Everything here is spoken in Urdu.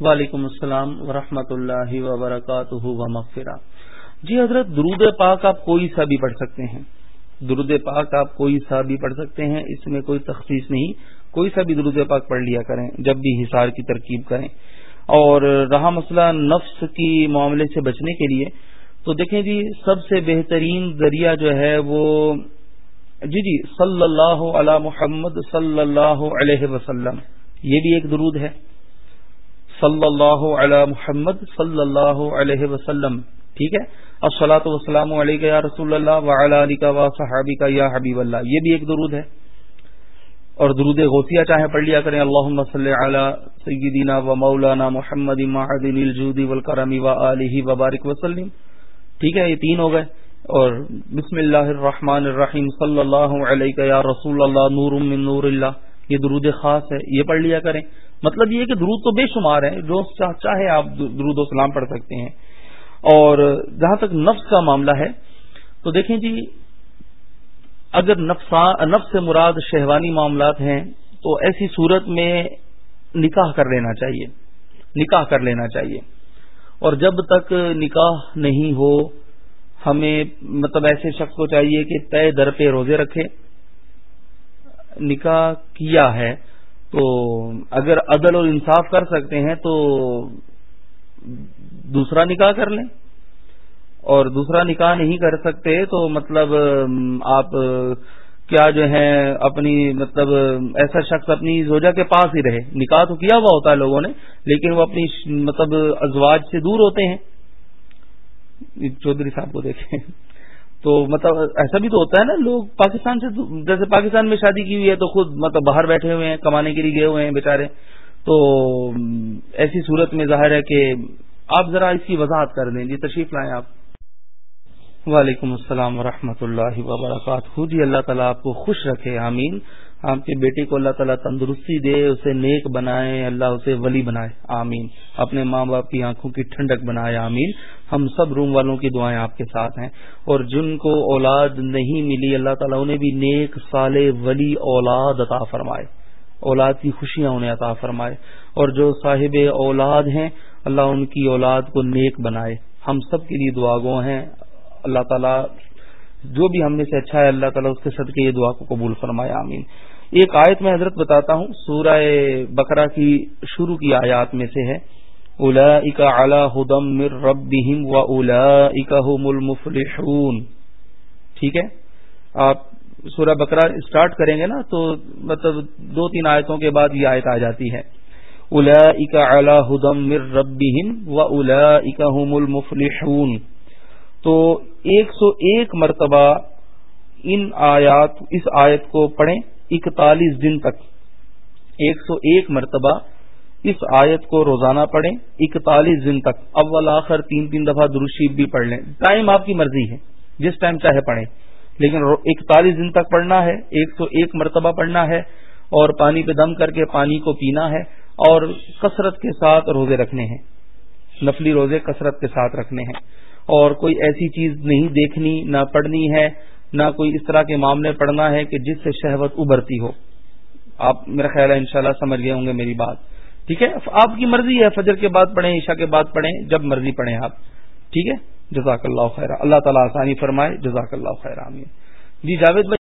وعلیکم السلام ورحمۃ اللہ وبرکاتہ و مغفرہ جی حضرت، درود پاک آپ کوئی سا بھی پڑھ سکتے ہیں۔ درود پاک آپ کوئی سا بھی پڑھ سکتے ہیں، اس میں کوئی تخصیص نہیں۔ کوئی سا بھی درود پاک پڑھ لیا کریں، جب بھی حصار کی ترکیب کریں۔ اور رہا مسئلہ نفس کی معاملے سے بچنے کے لیے، تو دیکھیں جی سب سے بہترین ذریعہ جو ہے وہ جی جی صلی اللہ علی محمد صلی اللہ علیہ وسلم، یہ بھی ایک درود ہے۔ صلی اللہ علی محمد صلی اللہ علیہ وسلم۔ ٹھیک ہے؟ السلاۃ وسلام علیہ یا رسول اللہ علی کا و صحابی کا یا حبیب اللہ۔ یہ بھی ایک درود ہے۔ اور درود غوثیہ چاہے پڑھ لیا کریں۔ اللہ صلی علی سیدنا و مولانا محمد معدن الجود والکرم و علیہ وبارک وسلم۔ ٹھیک ہے؟ یہ تین ہو گئے۔ اور بسم اللہ الرحمن الرحیم۔ صلی اللہ علیہ یا رسول اللہ، نور من نور اللہ۔ یہ درود خاص ہے۔ یہ پڑھ لیا کریں۔ مطلب یہ کہ درود تو بے شمار ہے جو چاہے آپ درود و سلام پڑھ سکتے ہیں۔ اور جہاں تک نفس کا معاملہ ہے، تو دیکھیں جی اگر نفس سے مراد شہوانی معاملات ہیں، تو ایسی صورت میں نکاح کر لینا چاہیے۔ نکاح کر لینا چاہیے۔ اور جب تک نکاح نہیں ہو، ہمیں مطلب ایسے شخص کو چاہیے کہ طے در پہ روزے رکھے۔ نکاح کیا ہے؟ تو اگر عدل اور انصاف کر سکتے ہیں تو دوسرا نکاح کر لیں۔ اور دوسرا نکاح نہیں کر سکتے تو مطلب آپ، کیا جو ہے، اپنی مطلب ایسا شخص اپنی زوجہ کے پاس ہی رہے۔ نکاح تو کیا ہوا ہوتا ہے لوگوں نے، لیکن وہ اپنی مطلب ازواج سے دور ہوتے ہیں۔ چودھری صاحب کو دیکھیں۔ تو مطلب ایسا بھی تو ہوتا ہے نا، لوگ پاکستان سے جیسے پاکستان میں شادی کی ہوئی ہے تو خود مطلب باہر بیٹھے ہوئے ہیں، کمانے کے لیے گئے ہوئے ہیں بیچارے۔ تو ایسی صورت میں ظاہر ہے کہ آپ ذرا اس کی وضاحت کر دیں۔ جی تشریف لائیں آپ۔ وعلیکم السلام ورحمۃ اللہ وبرکاتہ۔ جی اللہ تعالیٰ آپ کو خوش رکھے، آمین۔ آپ کے بیٹے کو اللہ تعالیٰ تندرستی دے، اسے نیک بنائے، اللہ اسے ولی بنائے۔ آمین۔ اپنے ماں باپ کی آنکھوں کی ٹھنڈک بنائے۔ آمین۔ ہم سب روم والوں کی دعائیں آپ کے ساتھ ہیں۔ اور جن کو اولاد نہیں ملی، اللہ تعالیٰ انہیں بھی نیک سال ولی اولاد عطا فرمائے۔ اولاد کی خوشیاں انہیں عطا فرمائے۔ اور جو صاحب اولاد ہیں، اللہ ان کی اولاد کو نیک بنائے۔ ہم سب کے لیے دعا گو ہیں۔ اللہ تعالیٰ جو بھی ہم نے سے اچھا ہے، اللہ تعالیٰ اس کے صدقے یہ دعا کو قبول فرمائے، آمین۔ ایک آیت میں حضرت بتاتا ہوں، سورہ بقرہ کی شروع کی آیات میں سے ہے۔ اولا اکا اعلی ہدم مر رب و اولا اکا المفلحون۔ ٹھیک ہے؟ آپ سورہ بقرہ اسٹارٹ کریں گے نا، تو مطلب دو تین آیتوں کے بعد یہ آیت آ جاتی ہے۔ الا اکا اعلی ہدم مر رب و اولا اکا المفلحون۔ تو ایک سو ایک مرتبہ ان آیات، اس آیت کو پڑھیں، اکتالیس دن تک۔ ایک سو ایک مرتبہ اس آیت کو روزانہ پڑھیں، اکتالیس دن تک۔ اول، آخر، تین تین دفعہ درشیب بھی پڑھ لیں۔ ٹائم آپ کی مرضی ہے، جس ٹائم چاہے پڑھیں۔ لیکن اکتالیس دن تک پڑھنا ہے، ایک سو ایک مرتبہ پڑھنا ہے اور پانی پہ دم کر کے پانی کو پینا ہے اور کثرت کے ساتھ روزے رکھنے ہیں۔ نفلی روزے کثرت کے ساتھ رکھنے ہیں۔ اور کوئی ایسی چیز نہیں دیکھنی، نہ پڑھنی ہے، نہ کوئی اس طرح کے معاملے پڑھنا ہے کہ جس سے شہوت ابھرتی ہو۔ آپ میرا خیال ہے انشاءاللہ سمجھ گئے ہوں گے میری بات۔ ٹھیک ہے؟ آپ کی مرضی ہے، فجر کے بعد پڑھیں، عشاء کے بعد پڑھیں، جب مرضی پڑھیں آپ۔ ٹھیک ہے؟ جزاک اللہ خیر۔ اللہ تعالیٰ آسانی فرمائے، جزاک اللہ خیر، آمین۔ جی جاوید بھائی۔